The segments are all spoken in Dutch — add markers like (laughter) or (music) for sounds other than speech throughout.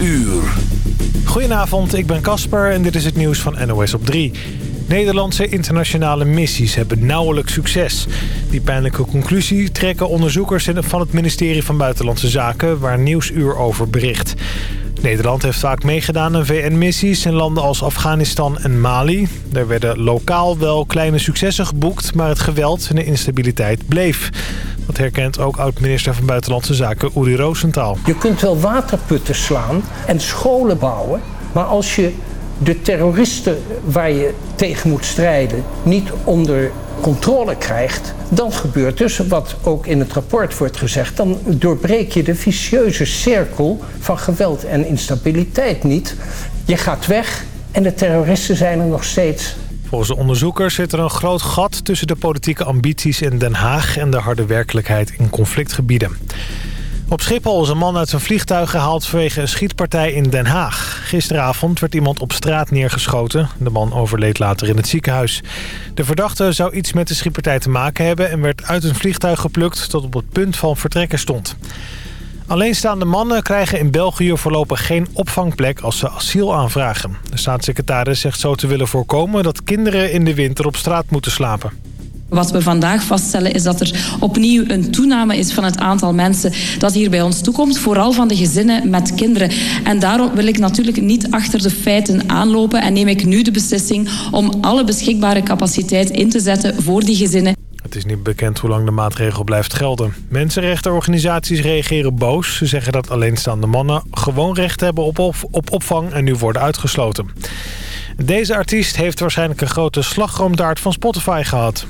uur. Goedenavond, ik ben Casper en dit is het nieuws van NOS op 3. Nederlandse internationale missies hebben nauwelijks succes. Die pijnlijke conclusie trekken onderzoekers van het ministerie van Buitenlandse Zaken... waar Nieuwsuur over bericht. Nederland heeft vaak meegedaan aan VN-missies in landen als Afghanistan en Mali. Er werden lokaal wel kleine successen geboekt, maar het geweld en de instabiliteit bleef. Dat herkent ook oud-minister van Buitenlandse Zaken Uri Rosenthal. Je kunt wel waterputten slaan en scholen bouwen, maar als je de terroristen waar je tegen moet strijden niet onder controle krijgt, dan gebeurt dus wat ook in het rapport wordt gezegd. Dan doorbreek je de vicieuze cirkel van geweld en instabiliteit niet. Je gaat weg en de terroristen zijn er nog steeds. Volgens de onderzoekers zit er een groot gat tussen de politieke ambities in Den Haag en de harde werkelijkheid in conflictgebieden. Op Schiphol is een man uit zijn vliegtuig gehaald vanwege een schietpartij in Den Haag. Gisteravond werd iemand op straat neergeschoten. De man overleed later in het ziekenhuis. De verdachte zou iets met de schietpartij te maken hebben... en werd uit een vliegtuig geplukt dat op het punt van vertrekken stond. Alleenstaande mannen krijgen in België voorlopig geen opvangplek als ze asiel aanvragen. De staatssecretaris zegt zo te willen voorkomen dat kinderen in de winter op straat moeten slapen. Wat we vandaag vaststellen is dat er opnieuw een toename is van het aantal mensen dat hier bij ons toekomt. Vooral van de gezinnen met kinderen. En daarom wil ik natuurlijk niet achter de feiten aanlopen en neem ik nu de beslissing om alle beschikbare capaciteit in te zetten voor die gezinnen. Het is niet bekend hoe lang de maatregel blijft gelden. Mensenrechtenorganisaties reageren boos. Ze zeggen dat alleenstaande mannen gewoon recht hebben op, op, op opvang en nu worden uitgesloten. Deze artiest heeft waarschijnlijk een grote slagroomdaart van Spotify gehad.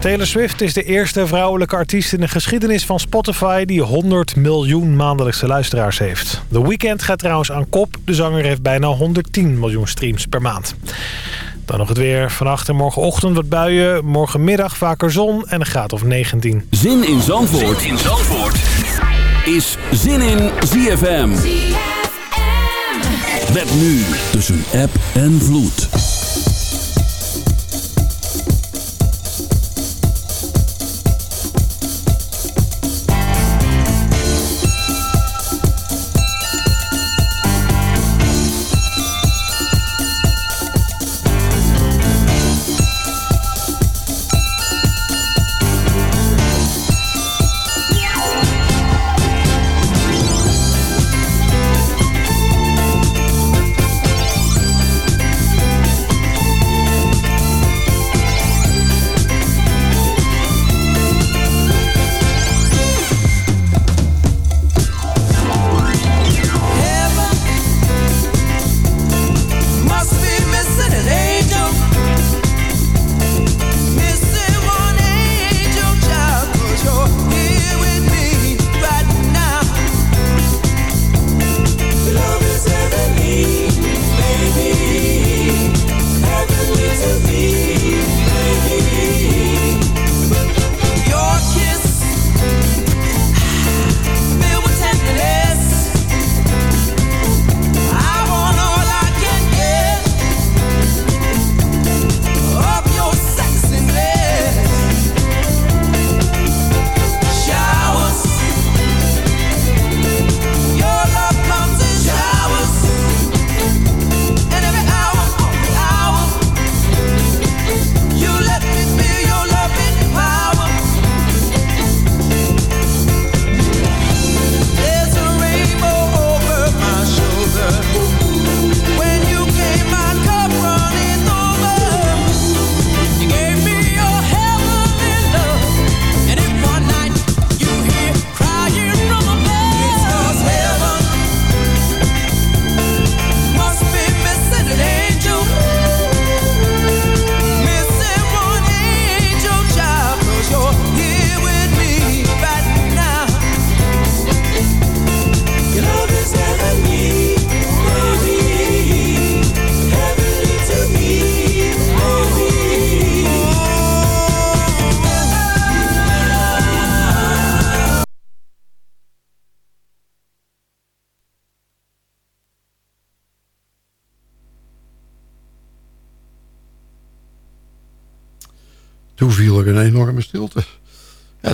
Taylor Swift is de eerste vrouwelijke artiest in de geschiedenis van Spotify... die 100 miljoen maandelijkse luisteraars heeft. The Weeknd gaat trouwens aan kop. De zanger heeft bijna 110 miljoen streams per maand. Dan nog het weer. Vannacht en morgenochtend wat buien. Morgenmiddag vaker zon en een graad of 19. Zin in Zandvoort, zin in Zandvoort. is Zin in ZFM. ZFM. Met nu tussen app en vloed.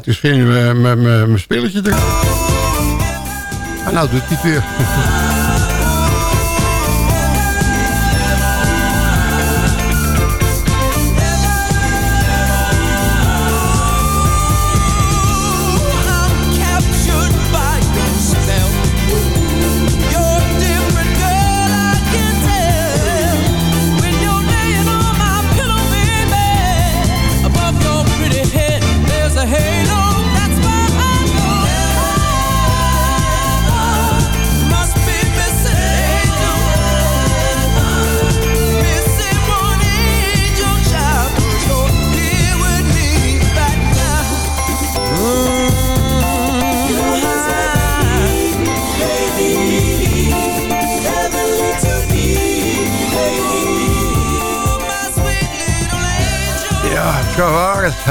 Ja, toen ging mijn spelletje erin. En nou doet hij het weer. (laughs)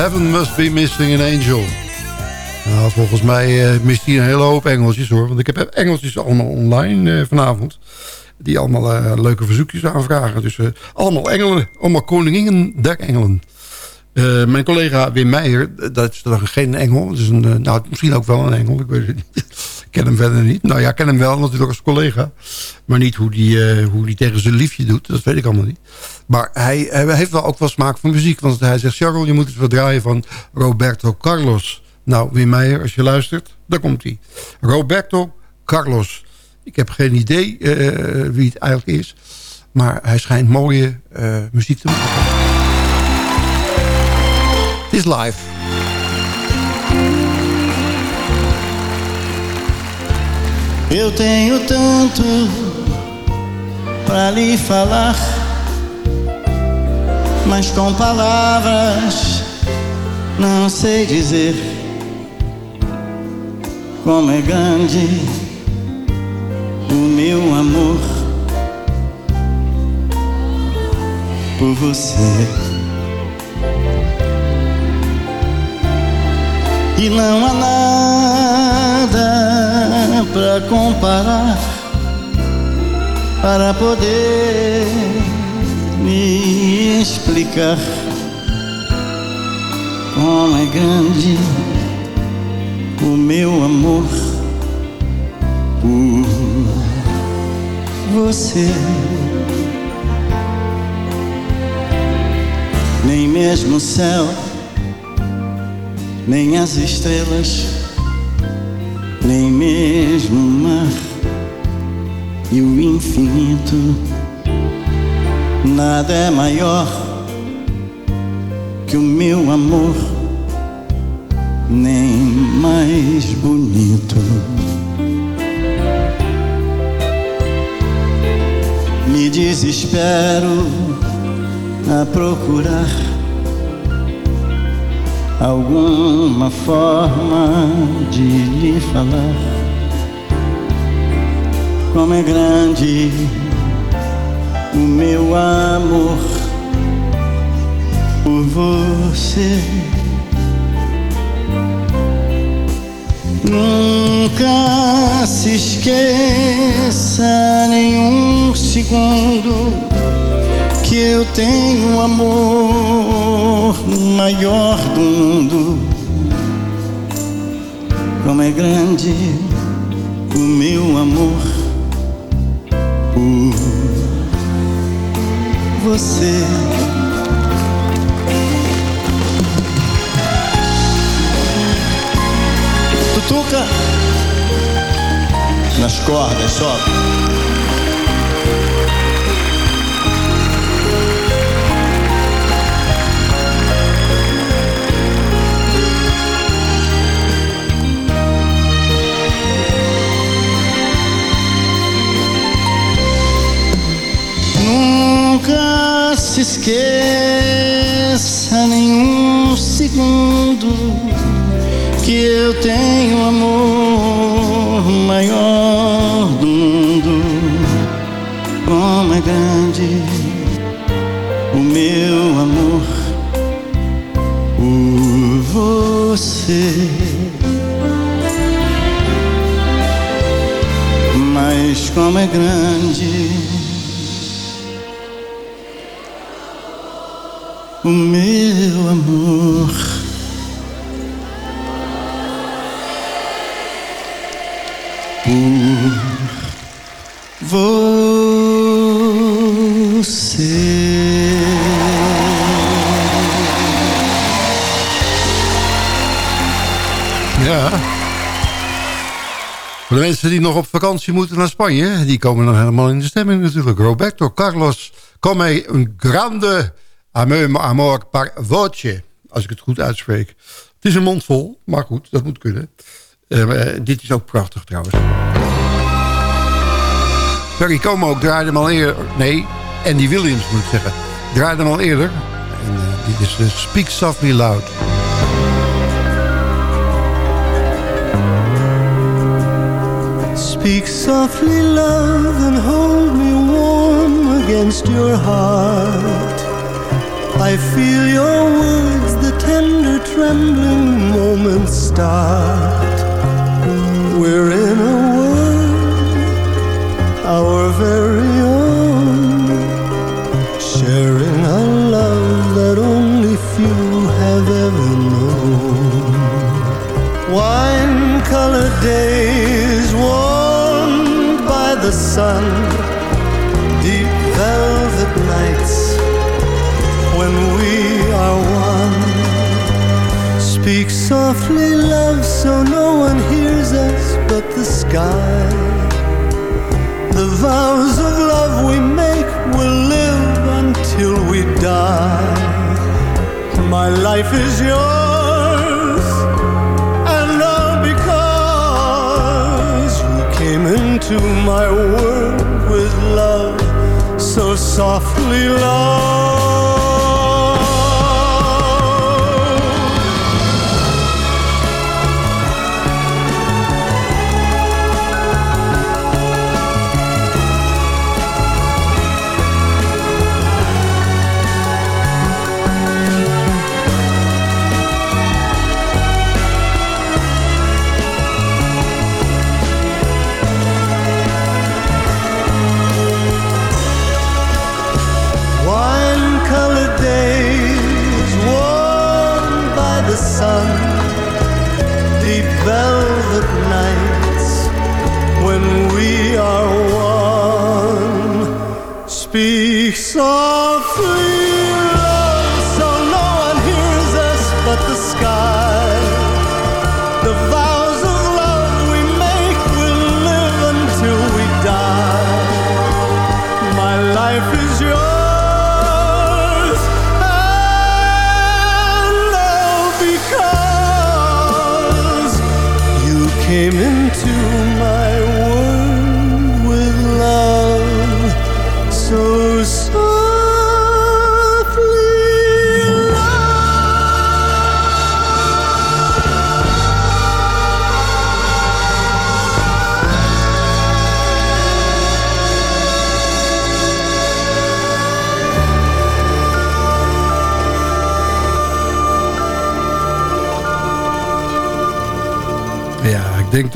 Heaven Must Be Missing an Angel. Nou, volgens mij uh, mist hij een hele hoop engeltjes hoor. Want ik heb engeltjes allemaal online uh, vanavond. Die allemaal uh, leuke verzoekjes aanvragen. Dus allemaal engelen. Allemaal koninginnen der engelen. mijn collega Wim Meijer, dat is dan geen engel. Dat een, nou, misschien ook wel een engel. Ik weet het niet. Ken hem verder niet. Nou ja, ik ken hem wel natuurlijk als collega. Maar niet hoe die, hoe die tegen zijn liefje doet. Dat weet ik allemaal niet. Maar hij, hij, heeft wel ook wel smaak van muziek. Want hij zegt, Charles, je moet eens wat draaien van Roberto Carlos. Nou, Wim Meijer, als je luistert, daar komt hij. Roberto Carlos. Ik heb geen idee uh, wie het eigenlijk is. Maar hij schijnt mooie uh, muziek te maken. Het is live. Eu tenho tanto para lhe falar mas com palavras não sei dizer como é grande o meu amor por você. E não há nada para comparar para poder me explicar como é grande o meu amor por você. Nem mesmo o céu, nem as estrelas, nem mesmo o mar e o infinito Nada é maior que o meu amor, nem mais bonito. Me desespero a procurar alguma forma de lhe falar como é grande o meu amor por você. Nunca se esqueça nenhum segundo que eu tenho o amor maior do mundo. Como é grande o meu amor por você. Tutuca nas cordas, sobe. Esqueça nenhum segundo que eu tenho amor maior do mundo. Como é grande o meu amor por você. Mas como é grande mensen die nog op vakantie moeten naar Spanje... die komen dan helemaal in de stemming natuurlijk. Roberto Carlos, come un grande amor par voce. Als ik het goed uitspreek. Het is een mond vol, maar goed, dat moet kunnen. Uh, dit is ook prachtig trouwens. Perry Como ook draaide hem al eerder. Nee, Andy Williams moet ik zeggen. Draaide hem al eerder. En uh, dit is uh, Speak Softly Loud. Speak softly, love, and hold me warm against your heart. I feel your words, the tender, trembling moments start. We're in a world, our very the sun, deep velvet nights when we are one. Speak softly, love, so no one hears us but the sky. The vows of love we make will live until we die. My life is yours, into my world with love so softly, love.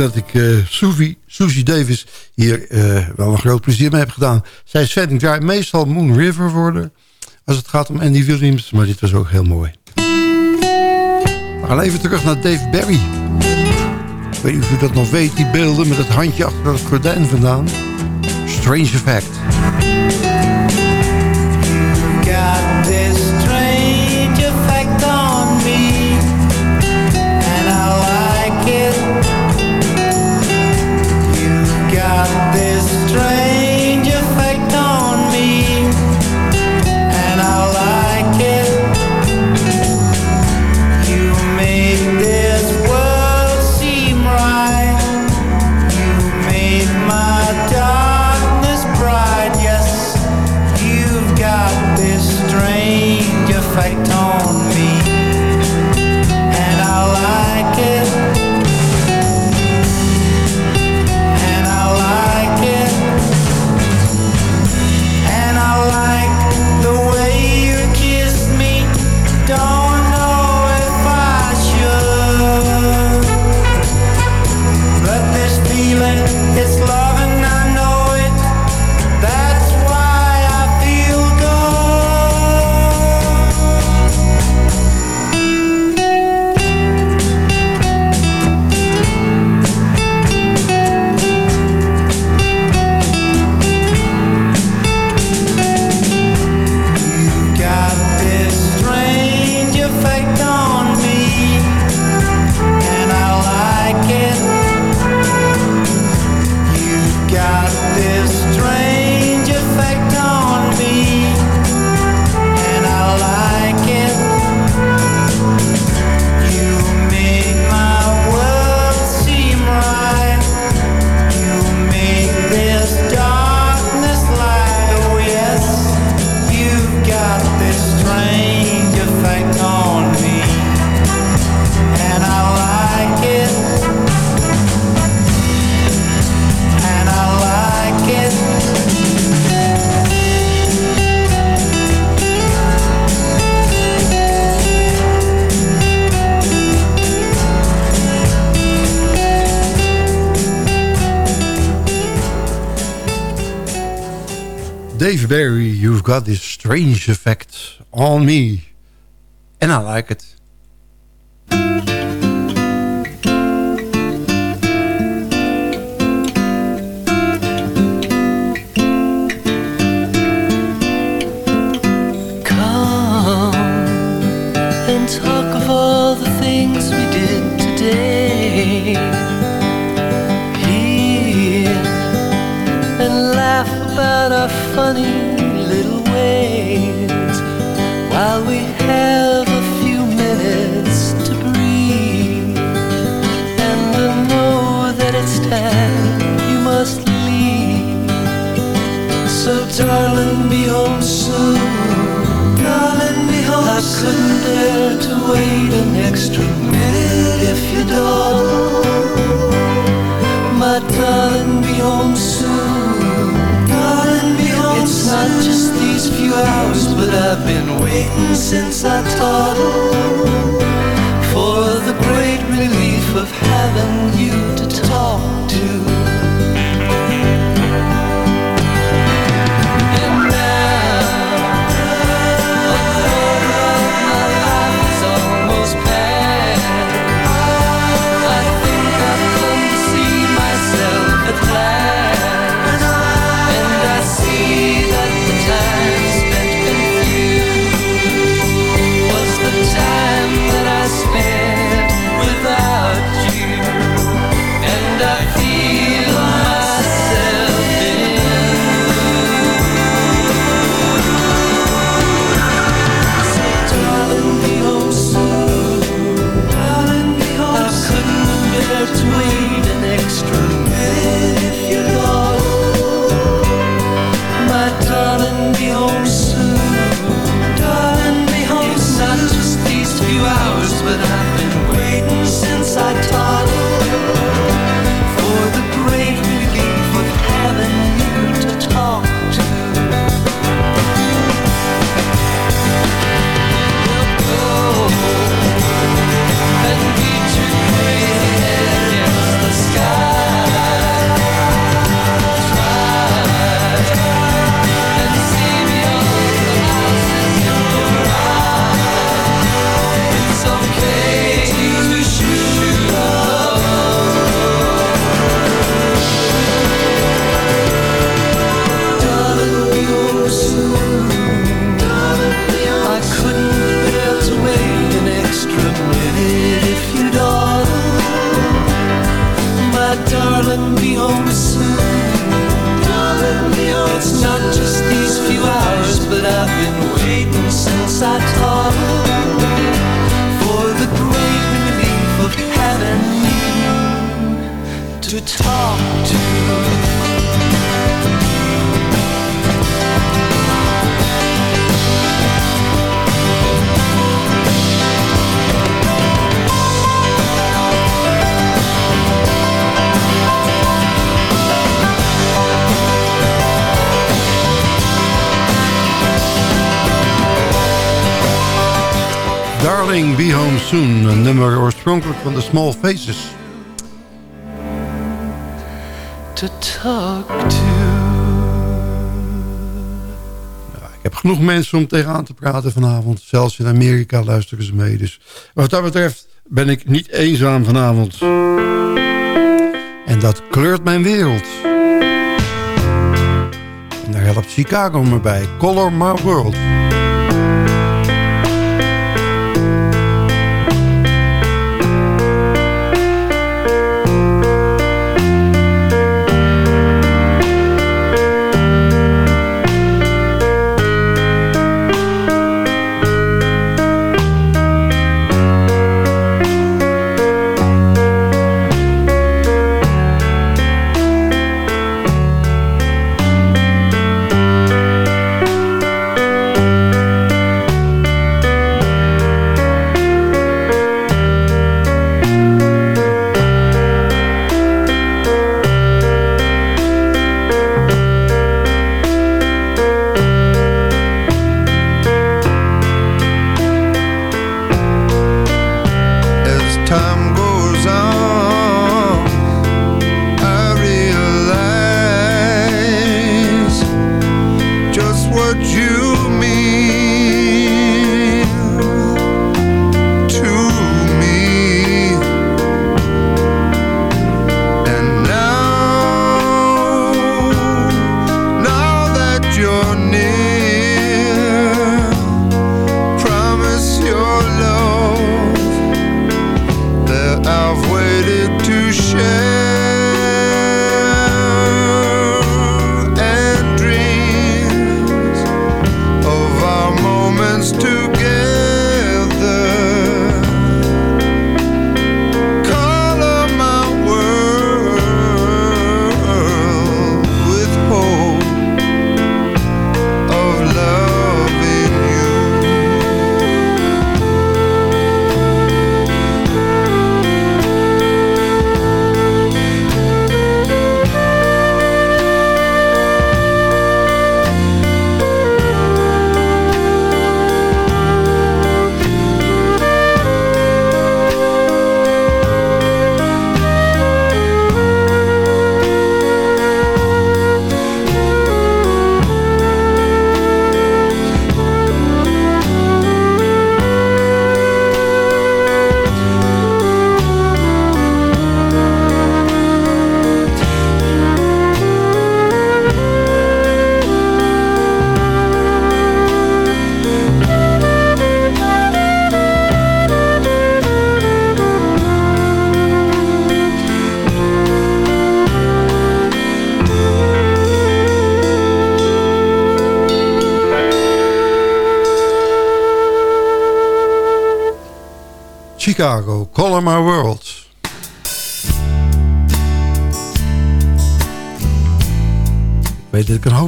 Dat ik uh, Susie, Susie Davis hier uh, wel een groot plezier mee heb gedaan. Zij is draai meestal Moon River worden als het gaat om Andy Williams, maar dit was ook heel mooi. We gaan even terug naar Dave Barry. Ik weet niet of u dat nog weet, die beelden met het handje achter het gordijn vandaan. Strange Effect. Got this strange effect on me. And I like it. So darling, be home soon. Darling, be home I couldn't dare to wait an extra minute if you don't. My darling, be home soon. Darling, be home It's not just these few hours, but I've been waiting since I toddled for the great relief of having you to talk to. Een nummer oorspronkelijk van de Small Faces. To talk to. Ik heb genoeg mensen om tegenaan te praten vanavond. Zelfs in Amerika luisteren ze mee. Dus wat dat betreft ben ik niet eenzaam vanavond. En dat kleurt mijn wereld. En daar helpt Chicago me bij. Color My World.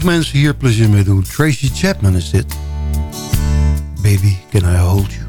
genoeg mensen hier plezier mee doen. Tracy Chapman is dit. Baby, can I hold you?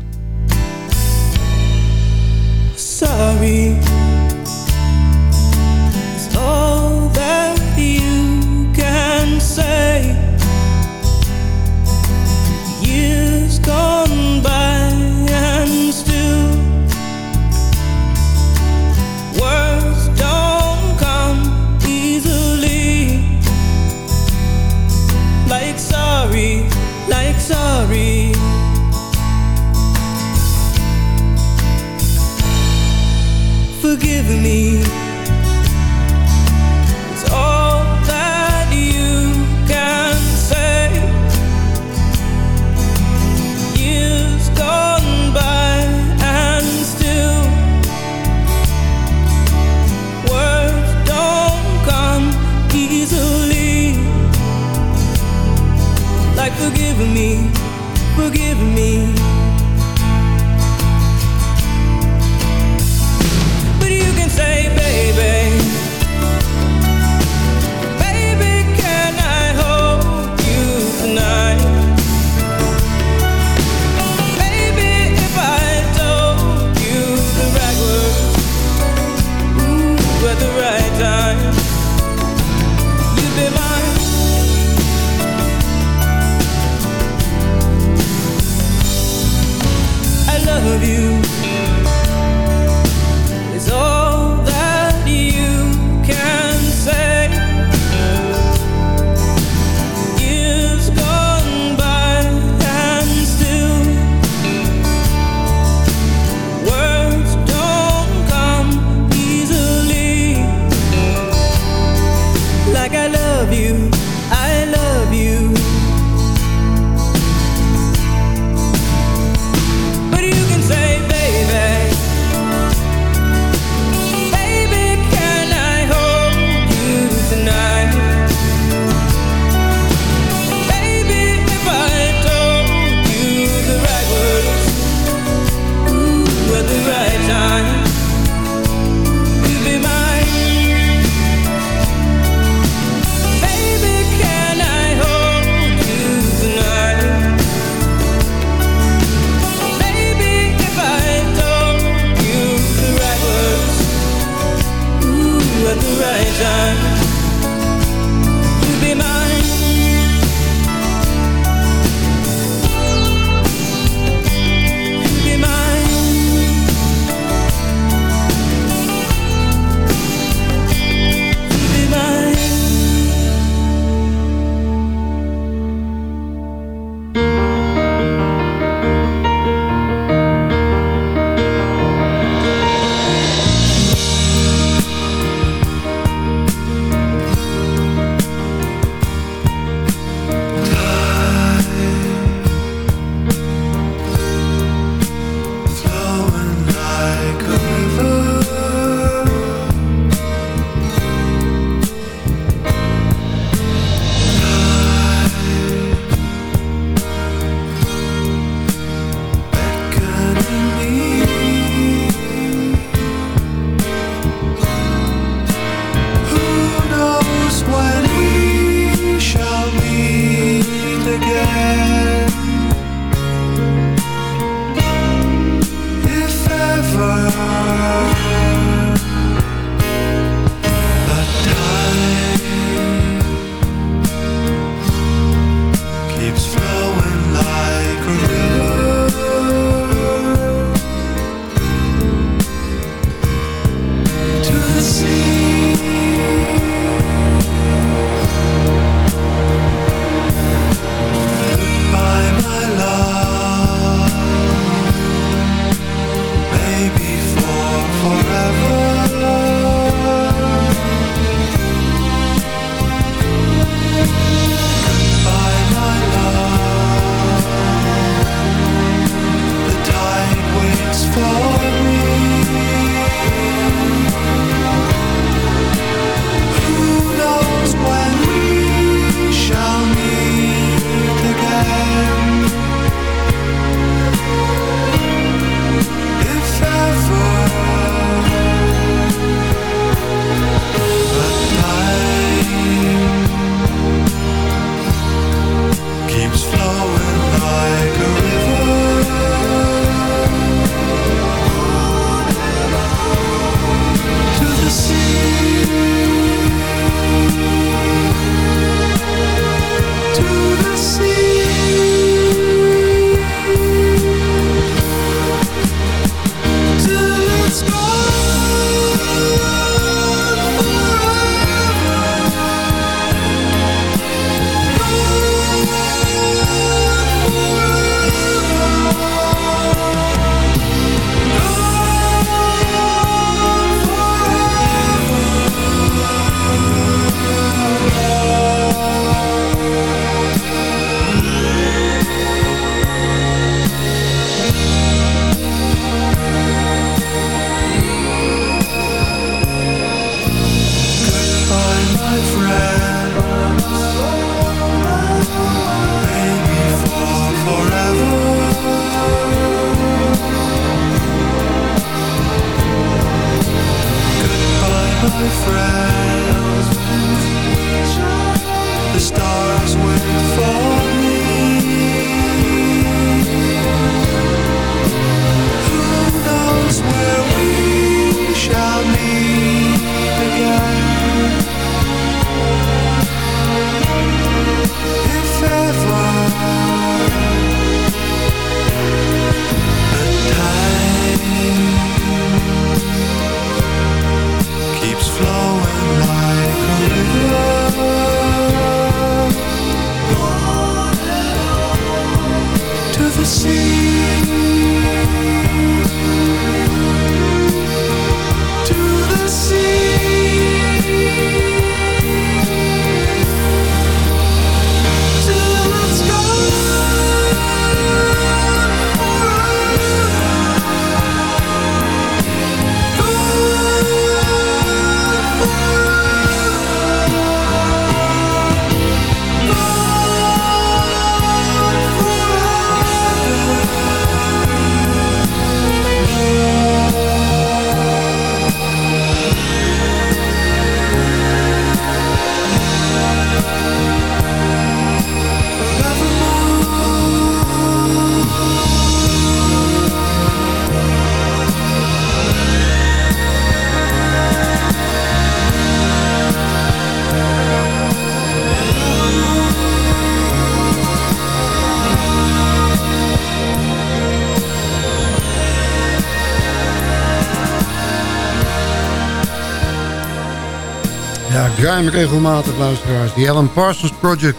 Regelmatig, luisteraars. Die Alan Parsons Project.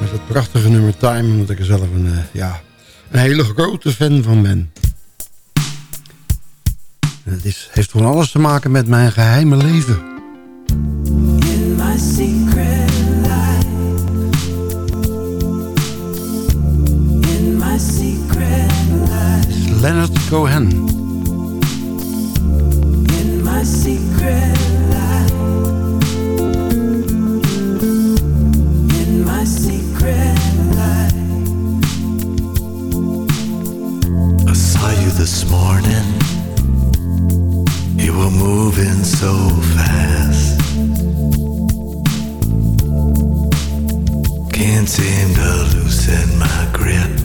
Met het prachtige nummer Time. Omdat ik er zelf een, uh, ja, een hele grote fan van ben. En het is, heeft gewoon alles te maken met mijn geheime leven. In my secret life. In my secret life. Leonard Cohen. Seem to loosen my grip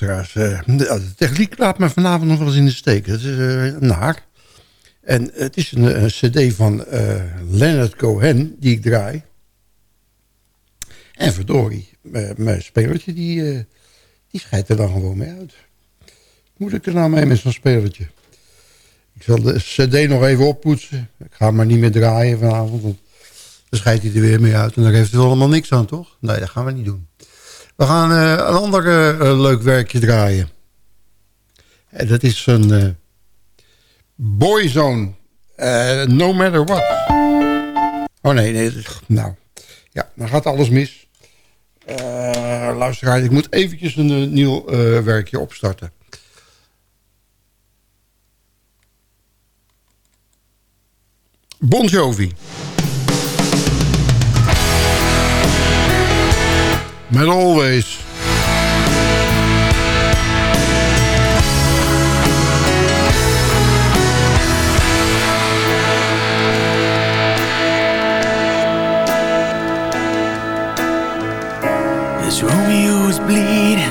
eh, de, de techniek laat me vanavond nog wel eens in de steek. Het is eh, naar. En het is een, een cd van eh, Leonard Cohen die ik draai. En verdorie, mijn spelertje die, eh, die scheidt er dan gewoon mee uit. Moet ik er nou mee met zo'n spelertje? Ik zal de cd nog even oppoetsen. Ik ga hem maar niet meer draaien vanavond. Dan scheidt hij er weer mee uit. En daar heeft hij allemaal niks aan, toch? Nee, dat gaan we niet doen. We gaan eh, een ander eh, leuk werkje draaien. En dat is een eh, Boyzone. Eh, no matter what. Oh nee, nee. Nou, ja, dan gaat alles mis. Eh luisteraar, ik moet eventjes een eh, nieuw eh, werkje opstarten. Bon Jovi. Met Always. This Romeo is bleeding,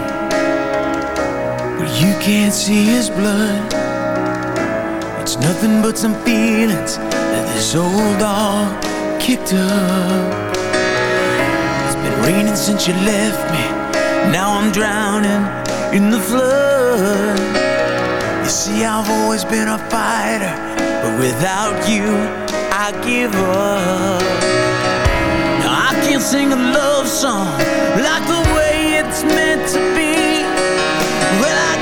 but you can't see his blood. It's nothing but some feelings that this old dog kicked up. Raining since you left me. Now I'm drowning in the flood. You see, I've always been a fighter, but without you, I give up. Now I can't sing a love song like the way it's meant to be. Well, I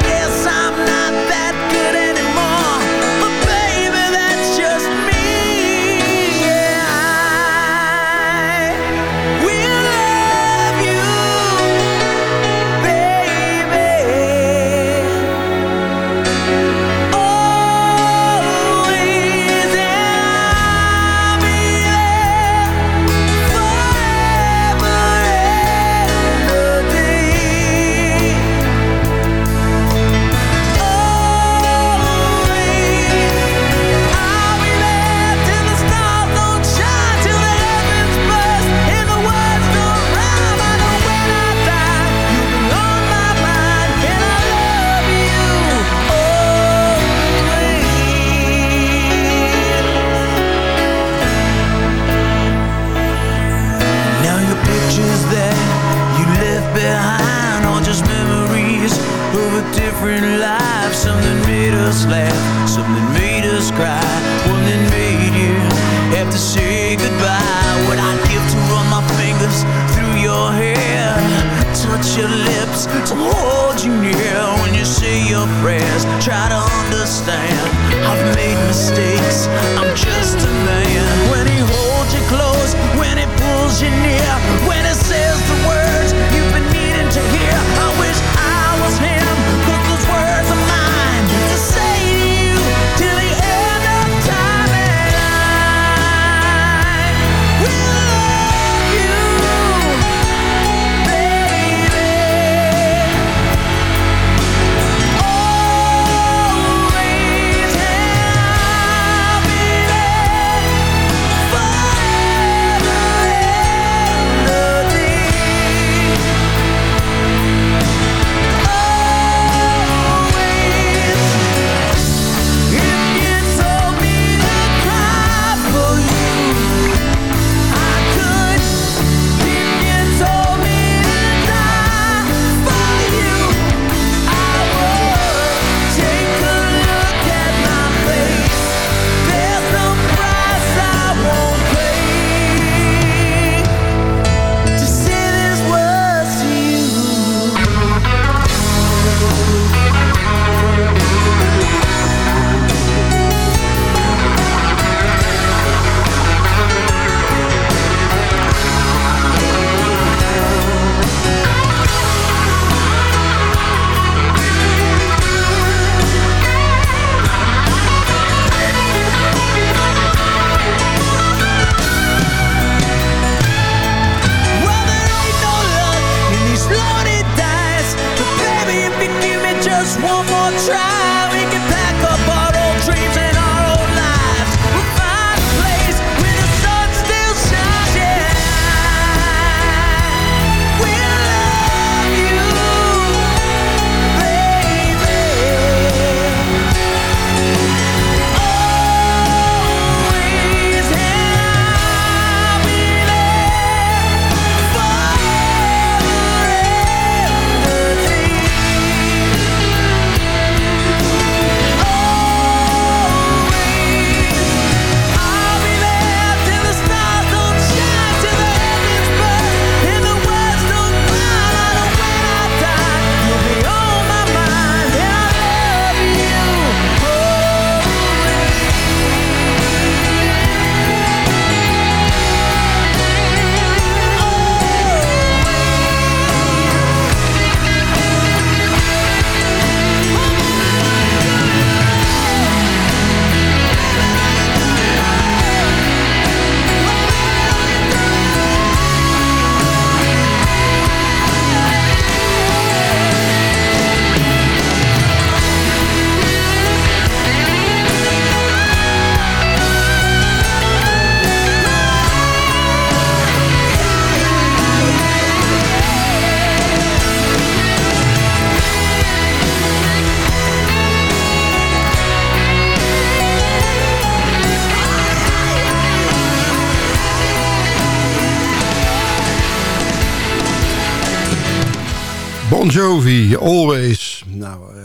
Bon Jovi, Always. Nou, uh,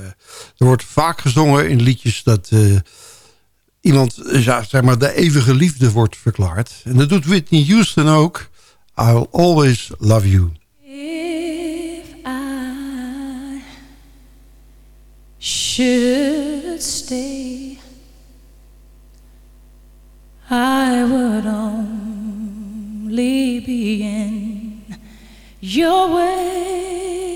er wordt vaak gezongen in liedjes dat uh, iemand eh, ja, zeg maar, de eeuwige liefde wordt verklaard. En dat doet Whitney Houston ook. I'll always love you. If I should stay I would only be in your way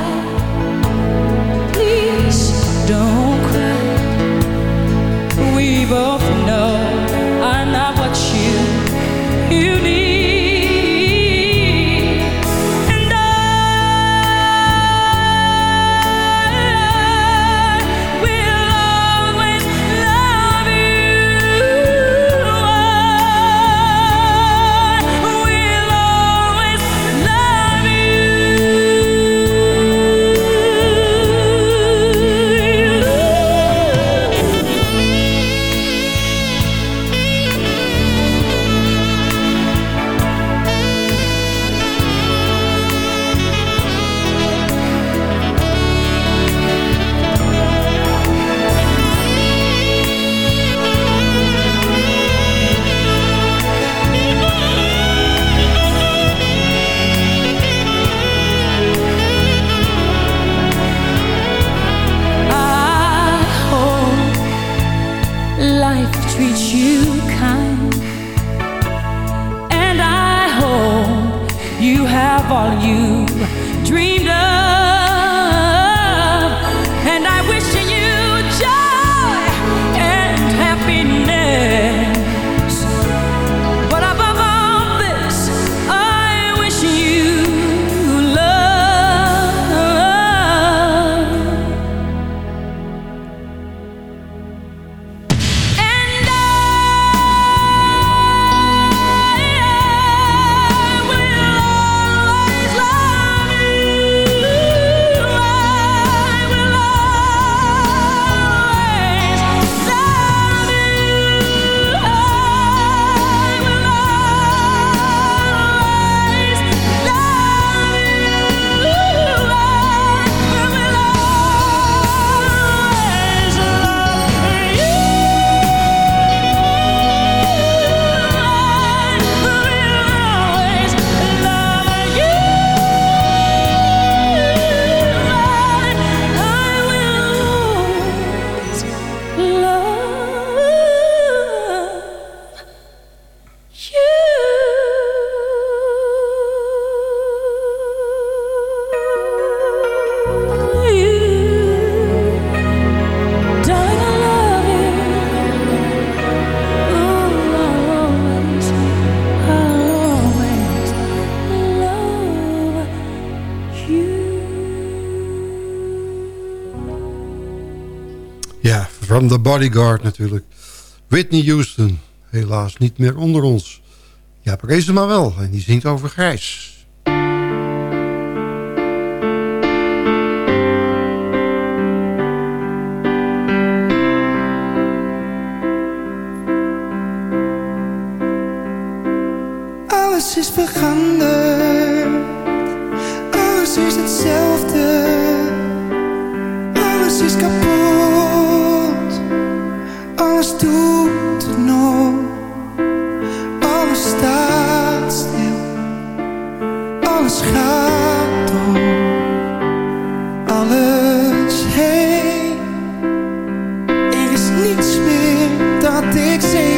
van de bodyguard natuurlijk. Whitney Houston, helaas niet meer onder ons. Ja, prees hem maar wel. En die zingt over grijs. Alles is veranderd, alles is hetzelfde. fixing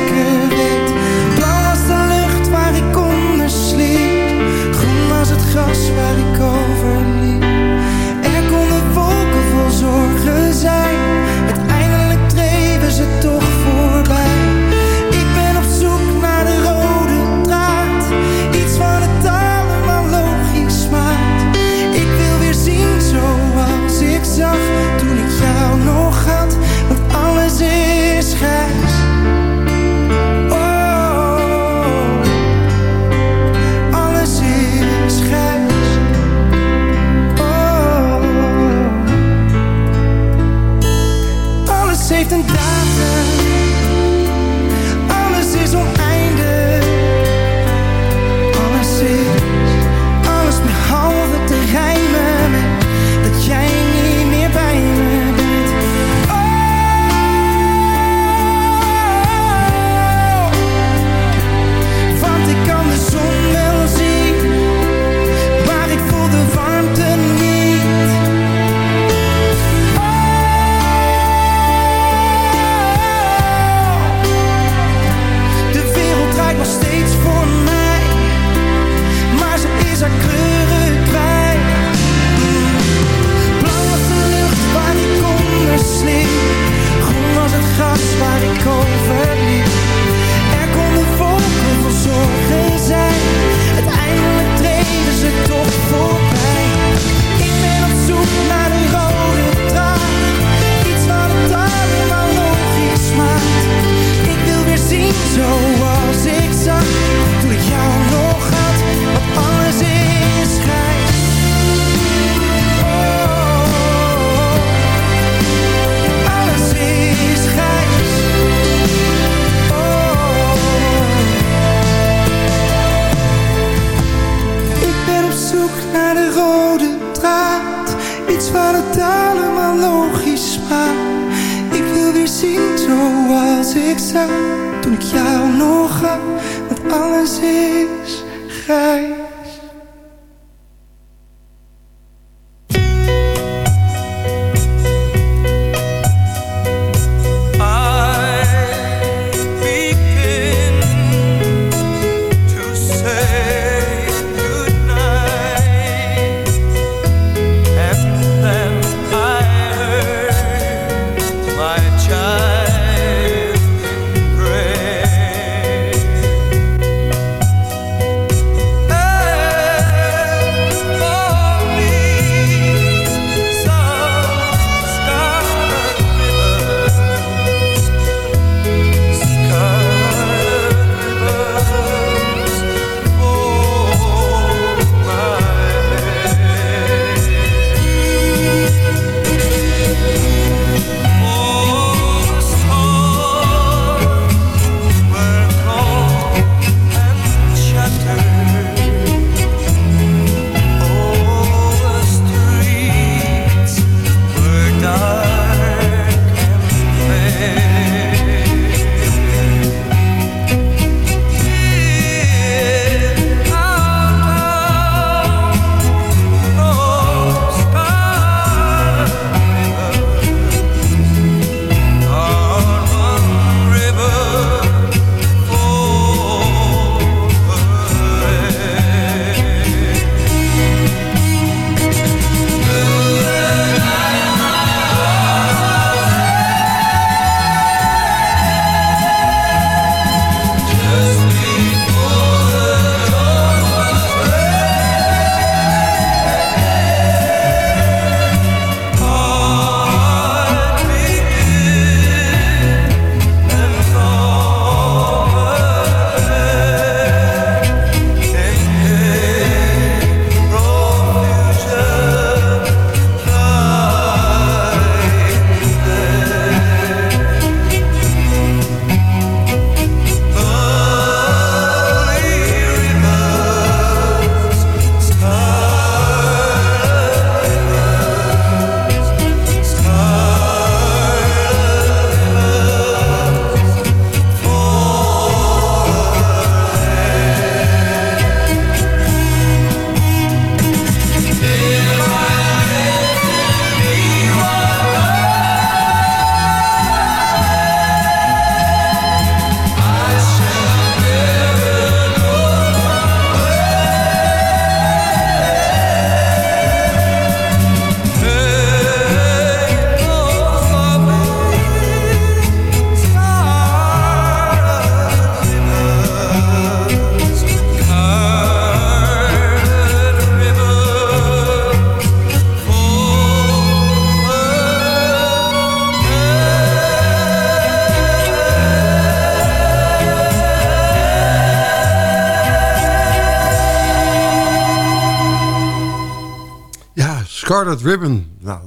Scarlet Ribbon. Nou,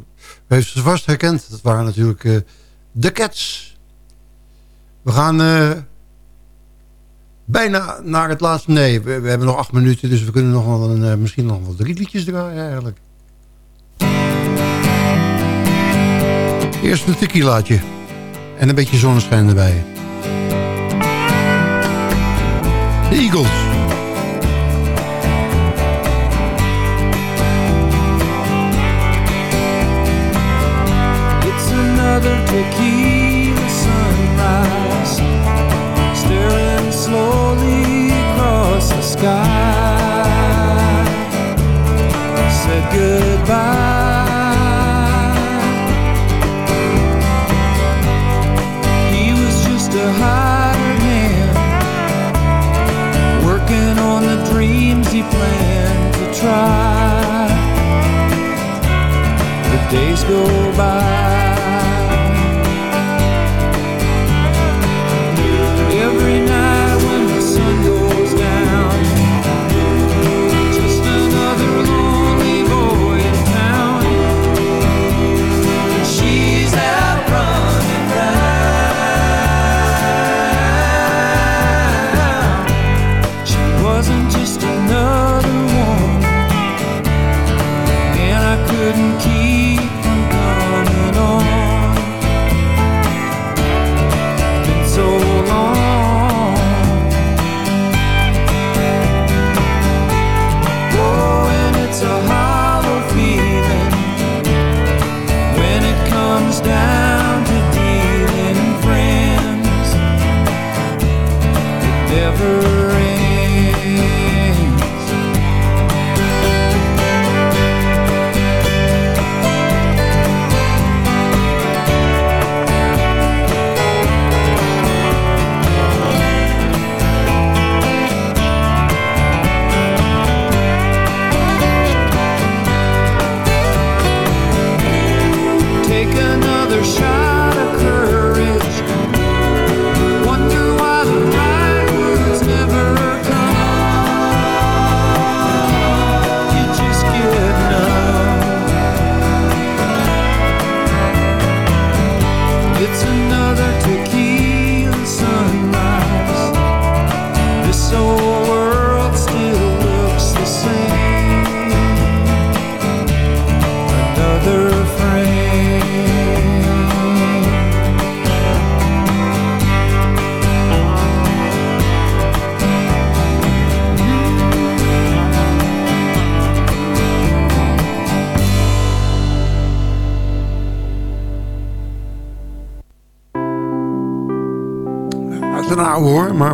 heeft ze vast herkend. Dat waren natuurlijk eh, de Cats. We gaan eh, bijna naar het laatste. Nee, we, we hebben nog acht minuten. Dus we kunnen nog wel een, eh, misschien nog wel drie liedjes draaien eigenlijk. Eerst een tequilaatje. En een beetje zonneschijn erbij. De Eagles. Tequila sunrise, staring slowly across the sky. Said goodbye. He was just a hired hand, working on the dreams he planned to try the days go by. never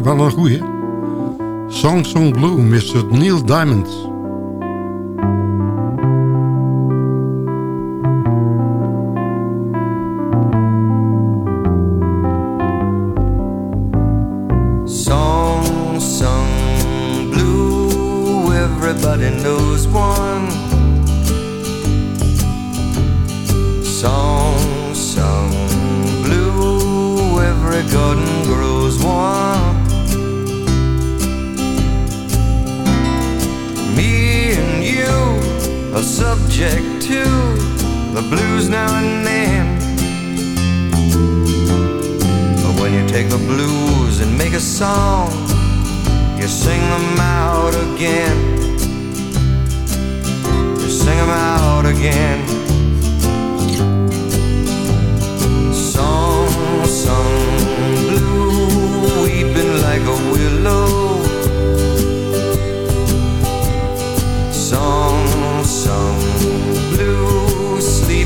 wel een goeie. Song Song Blue, Mr. Neil Diamond. Subject to the blues now and then. But when you take the blues and make a song, you sing them out again. You sing them out again. Song sung blue, weeping like a willow.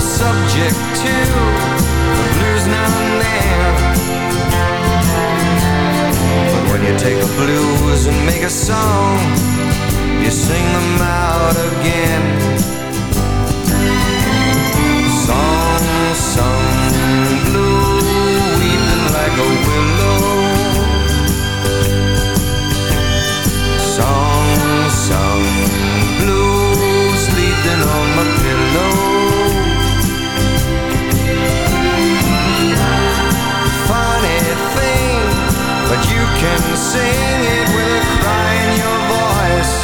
subject to the blues now and then. But when you take the blues and make a song, you sing them out again. Song sung blue, weeping like a willow. Song sung blue, can sing it with a cry in your voice.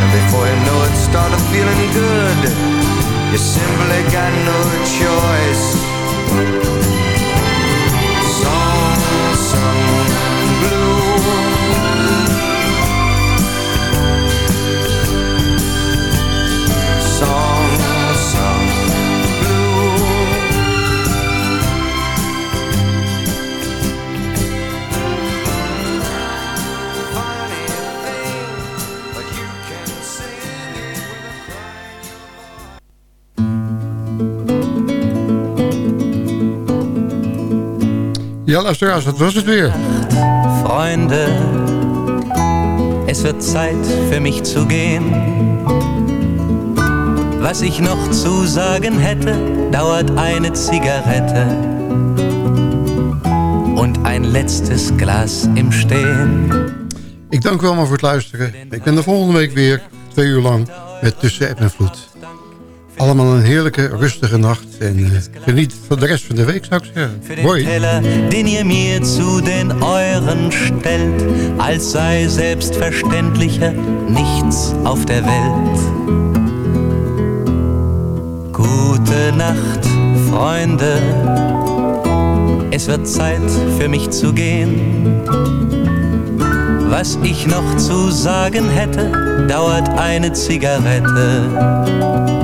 And before you know it, started feeling good. You simply got no choice. Ja, luisteraars, dat was het weer. Freunde, es wird Zeit für mich zu gehen. Was ich noch zu sagen hätte, dauert eine Zigarette und ein letztes Glas im Stehen. Ik dank u allemaal voor het luisteren. Ik ben de volgende week weer, twee uur lang, met Tussen App en Vloed. Allemaal een heerlijke, rustige nacht. En eh, geniet van de rest van de week, zou ik zeggen. Hoi. Teller, den ihr mir zu den euren stellt, als sei selbstverständlicher nichts auf der Welt. Gute Nacht, Freunde, es wird Zeit für mich zu gehen. Was ich noch zu sagen hätte, dauert eine Zigarette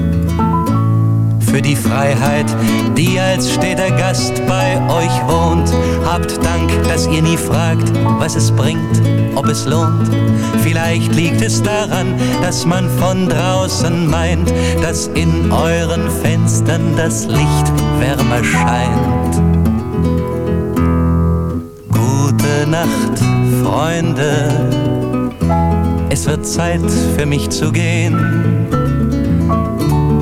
Für die Freiheit, die als steter Gast bei euch wohnt, habt Dank, dass ihr nie fragt, was es bringt, ob es lohnt. Vielleicht liegt es daran, dass man von draußen meint, dass in euren Fenstern das Licht wärmer scheint. Gute Nacht, Freunde. Es wird Zeit für mich zu gehen.